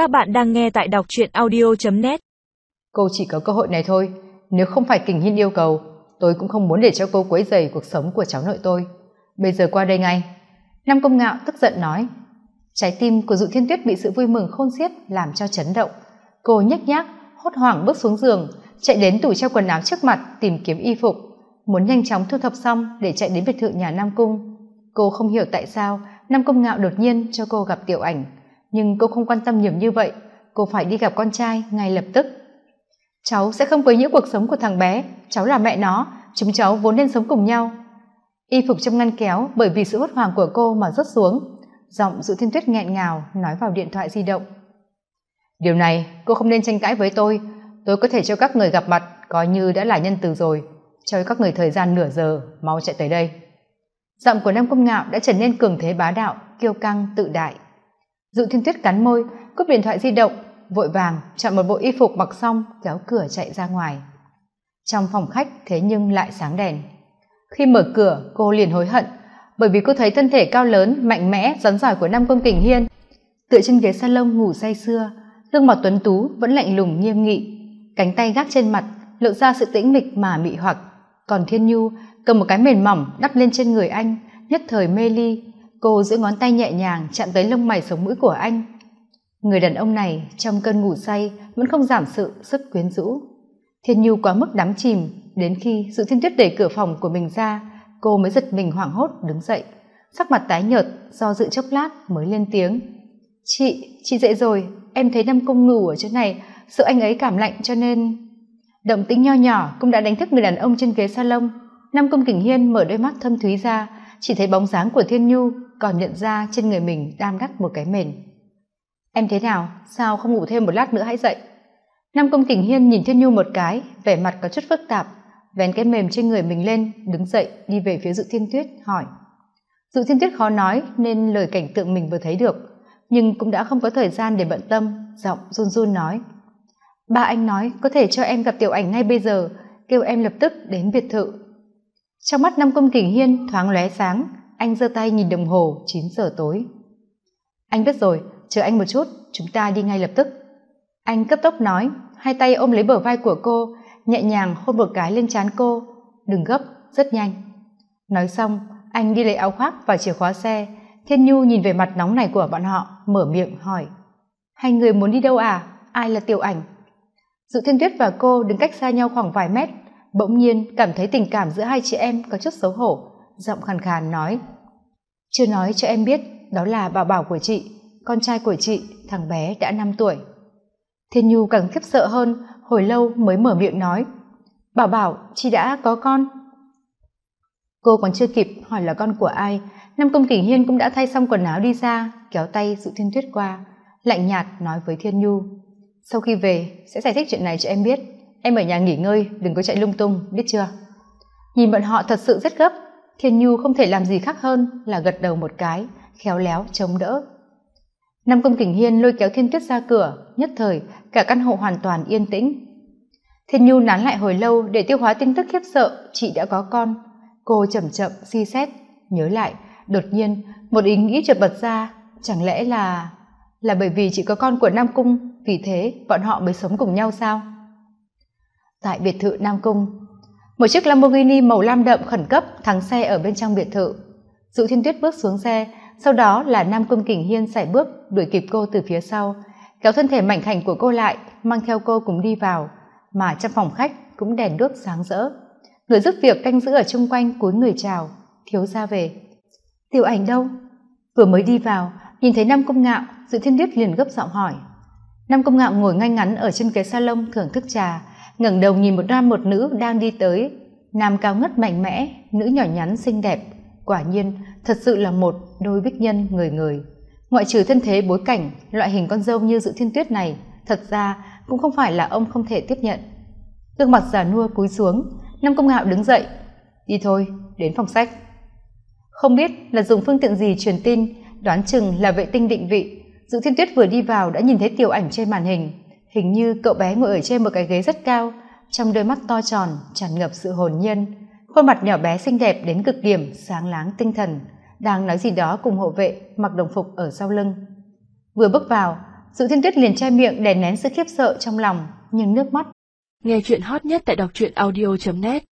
Các bạn đang nghe tại đọc truyện audio.net Cô chỉ có cơ hội này thôi. Nếu không phải kình hiên yêu cầu, tôi cũng không muốn để cho cô quấy rầy cuộc sống của cháu nội tôi. Bây giờ qua đây ngay. Nam Công Ngạo tức giận nói. Trái tim của Dụ Thiên Tuyết bị sự vui mừng khôn xiết làm cho chấn động. Cô nhếch nhác, hốt hoảng bước xuống giường, chạy đến tủ treo quần áo trước mặt tìm kiếm y phục, muốn nhanh chóng thu thập xong để chạy đến biệt thự nhà Nam Cung. Cô không hiểu tại sao Nam Công Ngạo đột nhiên cho cô gặp Tiểu Ảnh, nhưng cô không quan tâm nhiều như vậy, cô phải đi gặp con trai ngay lập tức. Cháu sẽ không quấy nhiễu cuộc sống của thằng bé, cháu là mẹ nó, chúng cháu vốn nên sống cùng nhau. Y phục trong ngăn kéo bởi vì sự hốt hoảng của cô mà rớt xuống, giọng Dụ Thiên Tuyết nghẹn ngào nói vào điện thoại di động. Điều này cô không nên tranh cãi với tôi, tôi có thể cho các người gặp mặt coi như đã là nhân từ rồi, cho các người thời gian nửa giờ, mau chạy tới đây. Giọng của nam công ngạo đã trở nên cường thế bá đạo kiêu căng tự đại dụ thiên tuyết cắn môi, cúp điện thoại di động, vội vàng chọn một bộ y phục mặc xong, kéo cửa chạy ra ngoài. Trong phòng khách thế nhưng lại sáng đèn. Khi mở cửa, cô liền hối hận, bởi vì cô thấy thân thể cao lớn, mạnh mẽ, rắn giỏi của nam công kình hiên. Tựa trên ghế salon ngủ say sưa, gương mặt tuấn tú vẫn lạnh lùng, nghiêm nghị. Cánh tay gác trên mặt, lộ ra sự tĩnh mịch mà mị hoặc. Còn thiên nhu cầm một cái mền mỏng đắp lên trên người anh, nhất thời mê ly cô giữ ngón tay nhẹ nhàng chạm tới lông mày sống mũi của anh. Người đàn ông này trong cơn ngủ say vẫn không giảm sự sức quyến rũ. Thiên nhu quá mức đắm chìm, đến khi sự thiên tuyết đẩy cửa phòng của mình ra, cô mới giật mình hoảng hốt đứng dậy. Sắc mặt tái nhợt, do dự chốc lát mới lên tiếng. Chị chị dậy rồi, em thấy năm công ngủ ở chỗ này, sợ anh ấy cảm lạnh cho nên động tĩnh nho nhỏ cũng đã đánh thức người đàn ông trên ghế salon. Nam công kình hiên mở đôi mắt thâm thúy ra chỉ thấy bóng dáng của thiên nhu còn nhận ra trên người mình đang đắt một cái mền. Em thế nào? Sao không ngủ thêm một lát nữa hãy dậy? Nam công kình hiên nhìn thiên nhu một cái, vẻ mặt có chút phức tạp, vén cái mềm trên người mình lên, đứng dậy, đi về phía dự thiên tuyết, hỏi. Dự thiên tuyết khó nói nên lời cảnh tượng mình vừa thấy được, nhưng cũng đã không có thời gian để bận tâm, giọng run run nói. Ba anh nói có thể cho em gặp tiểu ảnh ngay bây giờ, kêu em lập tức đến biệt thự trong mắt năm công kình hiên thoáng lóe sáng, anh giơ tay nhìn đồng hồ chín giờ tối. Anh biết rồi, chờ anh một chút, chúng ta đi ngay lập tức. Anh cấp tốc nói, hai tay ôm lấy bờ vai của cô, nhẹ nhàng hôn một cái lên trán cô. Đừng gấp, rất nhanh. Nói xong, anh đi lấy áo khoác và chìa khóa xe. Thiên nhu nhìn về mặt nóng này của bọn họ, mở miệng hỏi. Hai người muốn đi đâu à? Ai là tiểu ảnh? Dự thiên tuyết và cô đứng cách xa nhau khoảng vài mét bỗng nhiên, cảm thấy tình cảm giữa hai chị em có chút xấu hổ. Giọng khàn khàn nói, chưa nói cho em biết, đó là bảo bảo của chị, con trai của chị, thằng bé đã năm tuổi. Thiên nhu càng khiếp sợ hơn, hồi lâu mới mở miệng nói, bảo bảo, chị đã có con. Cô còn chưa kịp hỏi là con của ai năm công kình hiên cũng đã thay xong quần áo đi ra, kéo tay sự thiên tuyết qua, lạnh nhạt nói với thiên nhu, sau khi về, sẽ giải thích chuyện này cho em biết em ở nhà nghỉ ngơi, đừng có chạy lung tung, biết chưa? Nhìn bọn họ thật sự rất gấp. Thiên nhu không thể làm gì khác hơn là gật đầu một cái, khéo léo chống đỡ. Nam công kình hiên lôi kéo thiên tuyết ra cửa, nhất thời, cả căn hộ hoàn toàn yên tĩnh. Thiên nhu nán lại hồi lâu để tiêu hóa tin tức khiếp sợ, chị đã có con. Cô chậm chậm suy xét, nhớ lại, đột nhiên, một ý nghĩ chợt bật ra, chẳng lẽ là là bởi vì chị có con của nam cung, vì thế bọn họ mới sống cùng nhau sao? Tại biệt thự nam cung. Một chiếc lamborghini màu lam đậm khẩn cấp thắng xe ở bên trong biệt thự. Dụ thiên tuyết bước xuống xe, sau đó là nam cung kình hiên sải bước đuổi kịp cô từ phía sau. Kéo thân thể mảnh khảnh của cô lại, mang theo cô cùng đi vào, mà trong phòng khách cũng đèn đuốc sáng rỡ. Người giúp việc canh giữ ở chung quanh cúi người chào, thiếu ra về. Tiểu ảnh đâu? Vừa mới đi vào. Nhìn thấy nam công ngạo, dự thiên tuyết liền gấp giọng hỏi. Nam công ngạo ngồi ngay ngắn ở trên ghế salon thưởng thức trà ngẩng đầu nhìn một nam một nữ đang đi tới. Nam cao ngất mạnh mẽ, nữ nhỏ nhắn xinh đẹp. Quả nhiên, thật sự là một đôi bích nhân người người. Ngoại trừ thân thế bối cảnh, loại hình con dâu như dự thiên tuyết này, thật ra cũng không phải là ông không thể tiếp nhận. Gương mặt già nua cúi xuống, nam công ngạo đứng dậy. Đi thôi, đến phòng sách. Không biết là dùng phương tiện gì truyền tin, đoán chừng là vệ tinh định vị. Dự thiên tuyết vừa đi vào đã nhìn thấy tiểu ảnh trên màn hình hình như cậu bé ngồi ở trên một cái ghế rất cao, trong đôi mắt to tròn, tràn ngập sự hồn nhiên. Khuôn mặt nhỏ bé xinh đẹp đến cực điểm, sáng láng tinh thần. Đang nói gì đó cùng hộ vệ, mặc đồng phục ở sau lưng. Vừa bước vào sự thiên tuyết liền che miệng đè nén sự khiếp sợ trong lòng, nhưng nước mắt. Nghe chuyện hot nhất tại đọc truyện audio net.